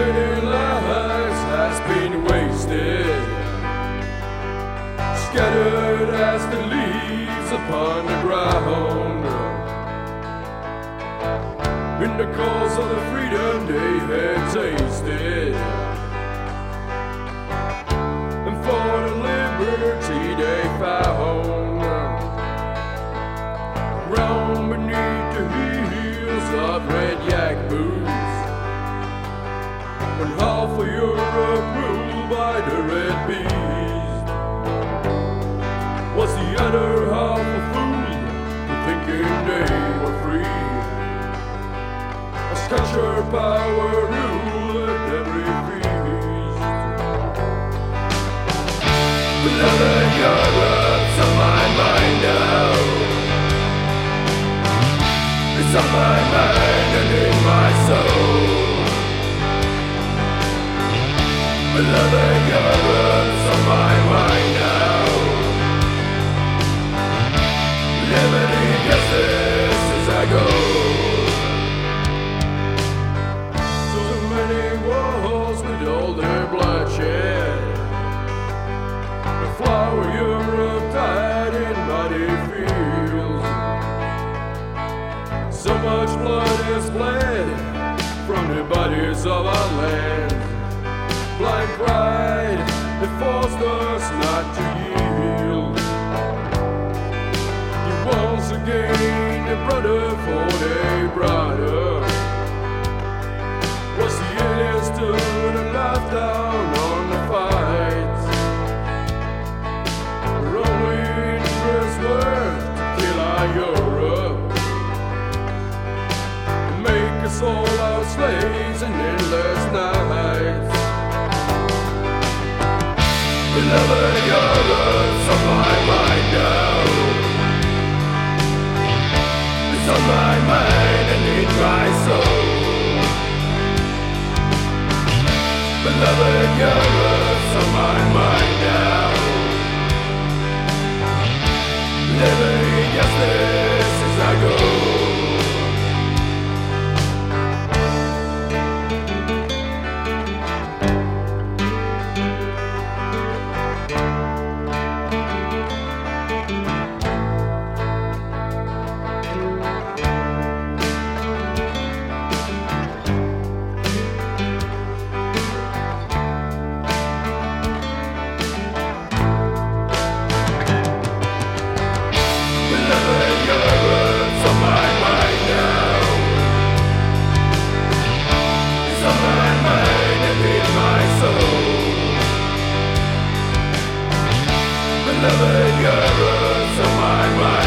many lives has been wasted, scattered as the leaves upon the ground. In the cause of the freedom they had tasted, and for the liberty they found, round beneath the heels of red. When half of Europe ruled by the red beast. Was the other half a fool for thinking they were free? As culture power ruled every feast. Beloved Europe's on my mind now. It's on my mind and in my soul So much blood is bled from the bodies of our land to yield. You once again, the brother for the brother. Was the down on the fight? Only to kill our Europe. And make us all our slaves in endless nights. Europe's Beloved, Beloved, Europe's on my mind